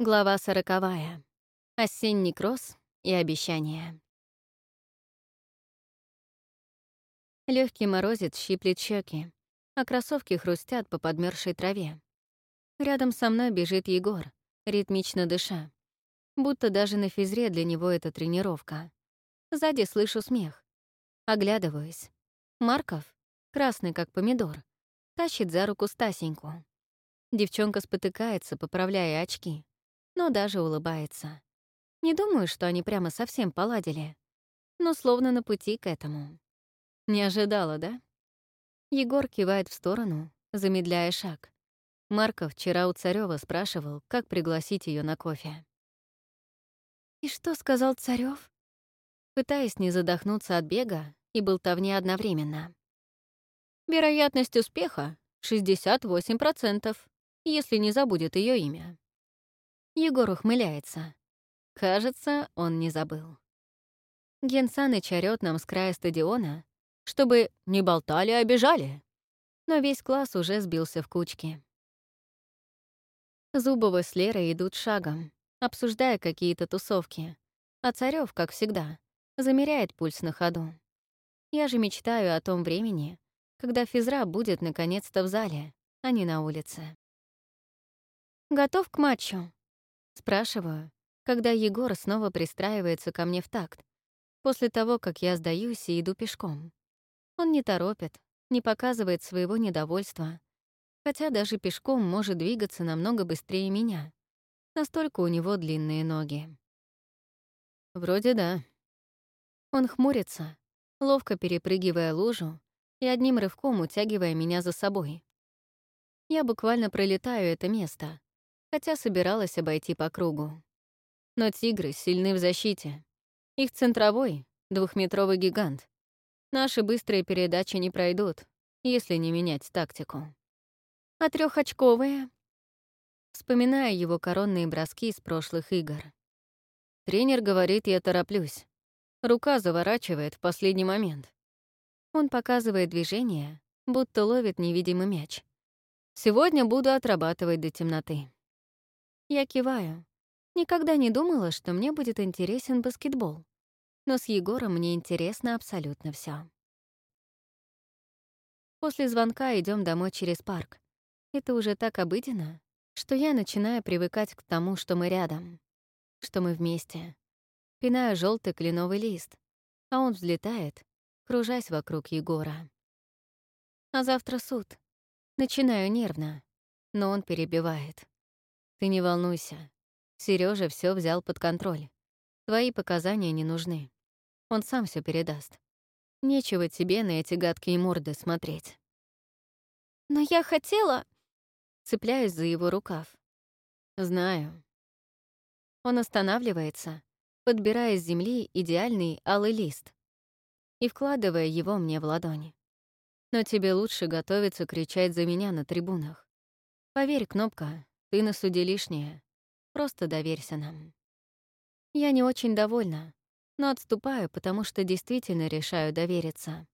Глава сороковая. Осенний кросс и обещания. Легкий морозец щиплет щеки, а кроссовки хрустят по подмерзшей траве. Рядом со мной бежит Егор, ритмично дыша. Будто даже на физре для него это тренировка. Сзади слышу смех. Оглядываюсь. Марков, красный как помидор, тащит за руку Стасеньку. Девчонка спотыкается, поправляя очки но даже улыбается. Не думаю, что они прямо совсем поладили, но словно на пути к этому. Не ожидала, да? Егор кивает в сторону, замедляя шаг. Марков вчера у Царёва спрашивал, как пригласить ее на кофе. «И что сказал Царёв?» Пытаясь не задохнуться от бега и болтовни одновременно. «Вероятность успеха — 68%, если не забудет ее имя. Егор ухмыляется. Кажется, он не забыл. Ген Саныч орёт нам с края стадиона, чтобы не болтали, а бежали. Но весь класс уже сбился в кучки. Зубова с Лерой идут шагом, обсуждая какие-то тусовки, а Царёв, как всегда, замеряет пульс на ходу. Я же мечтаю о том времени, когда физра будет наконец-то в зале, а не на улице. «Готов к матчу?» Спрашиваю, когда Егор снова пристраивается ко мне в такт, после того, как я сдаюсь и иду пешком. Он не торопит, не показывает своего недовольства, хотя даже пешком может двигаться намного быстрее меня. Настолько у него длинные ноги. Вроде да. Он хмурится, ловко перепрыгивая лужу и одним рывком утягивая меня за собой. Я буквально пролетаю это место, хотя собиралась обойти по кругу. Но тигры сильны в защите. Их центровой — двухметровый гигант. Наши быстрые передачи не пройдут, если не менять тактику. А трехочковые? Вспоминая его коронные броски из прошлых игр. Тренер говорит, я тороплюсь. Рука заворачивает в последний момент. Он показывает движение, будто ловит невидимый мяч. Сегодня буду отрабатывать до темноты. Я киваю. Никогда не думала, что мне будет интересен баскетбол. Но с Егором мне интересно абсолютно все. После звонка идем домой через парк. Это уже так обыденно, что я начинаю привыкать к тому, что мы рядом, что мы вместе. Пинаю желтый кленовый лист, а он взлетает, кружась вокруг Егора. А завтра суд. Начинаю нервно, но он перебивает. Ты не волнуйся. Сережа все взял под контроль. Твои показания не нужны. Он сам все передаст. Нечего тебе на эти гадкие морды смотреть. Но я хотела... Цепляюсь за его рукав. Знаю. Он останавливается, подбирая с земли идеальный алый лист и вкладывая его мне в ладони. Но тебе лучше готовиться кричать за меня на трибунах. Поверь, Кнопка, ты на суде лишняя. Просто доверься нам. Я не очень довольна, но отступаю, потому что действительно решаю довериться.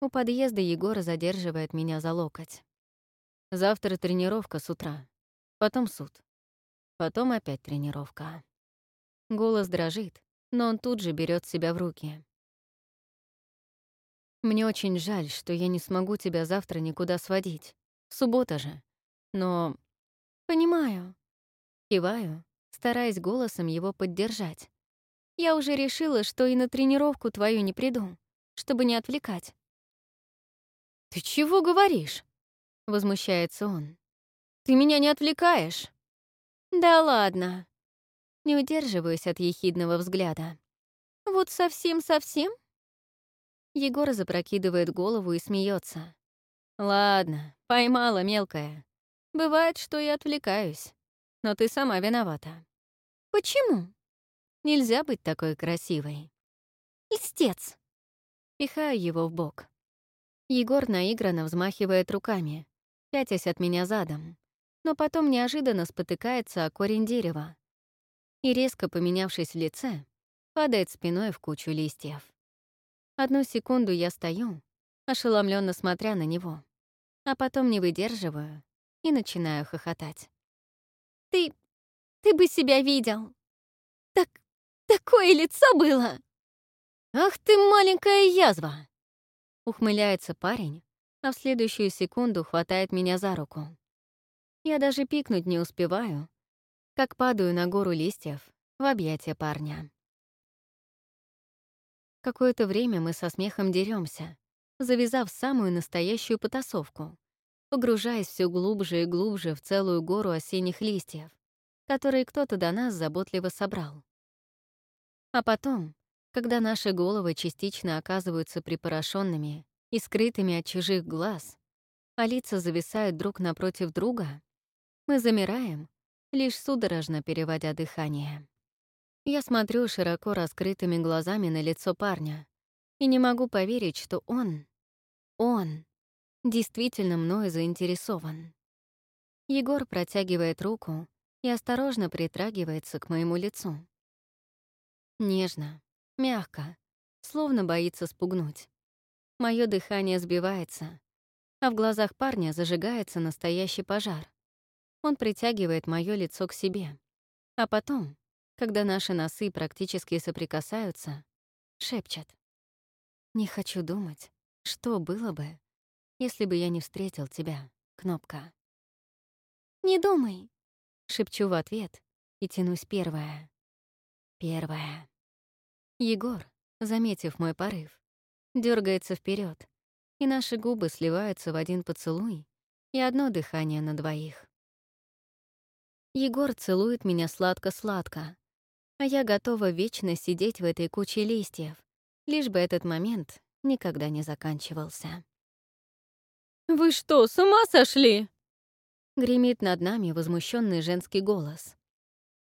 У подъезда Егор задерживает меня за локоть. Завтра тренировка с утра, потом суд, потом опять тренировка. Голос дрожит, но он тут же берет себя в руки. Мне очень жаль, что я не смогу тебя завтра никуда сводить. Суббота же. Но «Понимаю». Киваю, стараясь голосом его поддержать. «Я уже решила, что и на тренировку твою не приду, чтобы не отвлекать». «Ты чего говоришь?» — возмущается он. «Ты меня не отвлекаешь?» «Да ладно». Не удерживаюсь от ехидного взгляда. «Вот совсем-совсем?» Егор запрокидывает голову и смеется. «Ладно, поймала мелкая. Бывает, что и отвлекаюсь. Но ты сама виновата. Почему? Нельзя быть такой красивой. Льстец. Пихаю его в бок. Егор наигранно взмахивает руками, пятясь от меня задом, но потом неожиданно спотыкается о корень дерева и, резко поменявшись в лице, падает спиной в кучу листьев. Одну секунду я стою, ошеломленно смотря на него, а потом не выдерживаю и начинаю хохотать. «Ты... Ты бы себя видел. Так... такое лицо было!» «Ах ты маленькая язва!» Ухмыляется парень, а в следующую секунду хватает меня за руку. Я даже пикнуть не успеваю, как падаю на гору листьев в объятия парня. Какое-то время мы со смехом деремся, завязав самую настоящую потасовку, погружаясь все глубже и глубже в целую гору осенних листьев, которые кто-то до нас заботливо собрал. А потом, когда наши головы частично оказываются припорошенными и скрытыми от чужих глаз, а лица зависают друг напротив друга, мы замираем, лишь судорожно переводя дыхание. Я смотрю широко раскрытыми глазами на лицо парня и не могу поверить, что он, он, действительно мною заинтересован. Егор протягивает руку и осторожно притрагивается к моему лицу. Нежно, мягко, словно боится спугнуть. Мое дыхание сбивается, а в глазах парня зажигается настоящий пожар. Он притягивает мое лицо к себе, а потом когда наши носы практически соприкасаются, шепчет. «Не хочу думать, что было бы, если бы я не встретил тебя, Кнопка». «Не думай», — шепчу в ответ и тянусь первая. Первая. Егор, заметив мой порыв, дергается вперед, и наши губы сливаются в один поцелуй и одно дыхание на двоих. Егор целует меня сладко-сладко, а я готова вечно сидеть в этой куче листьев, лишь бы этот момент никогда не заканчивался. «Вы что, с ума сошли?» Гремит над нами возмущенный женский голос.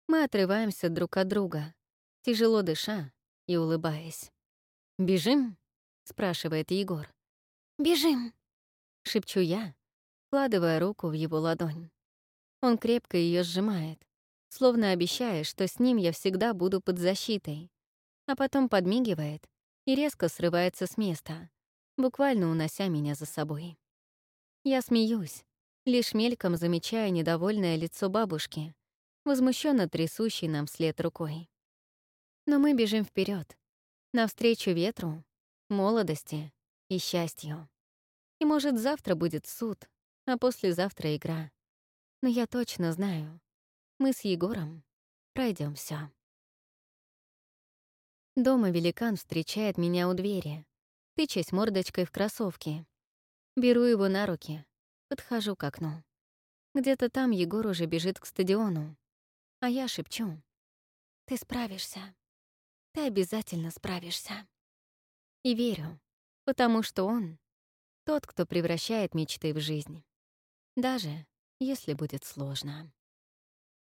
Мы отрываемся друг от друга, тяжело дыша и улыбаясь. «Бежим?» — спрашивает Егор. «Бежим!» — шепчу я, вкладывая руку в его ладонь. Он крепко ее сжимает, словно обещая, что с ним я всегда буду под защитой, а потом подмигивает и резко срывается с места, буквально унося меня за собой. Я смеюсь, лишь мельком замечая недовольное лицо бабушки, возмущенно трясущей нам вслед рукой. Но мы бежим вперед, навстречу ветру, молодости и счастью. И, может, завтра будет суд, а послезавтра игра. Но я точно знаю, мы с Егором пройдем все. Дома великан встречает меня у двери, тычась мордочкой в кроссовки. Беру его на руки, подхожу к окну. Где-то там Егор уже бежит к стадиону, а я шепчу. «Ты справишься. Ты обязательно справишься». И верю, потому что он — тот, кто превращает мечты в жизнь. Даже если будет сложно.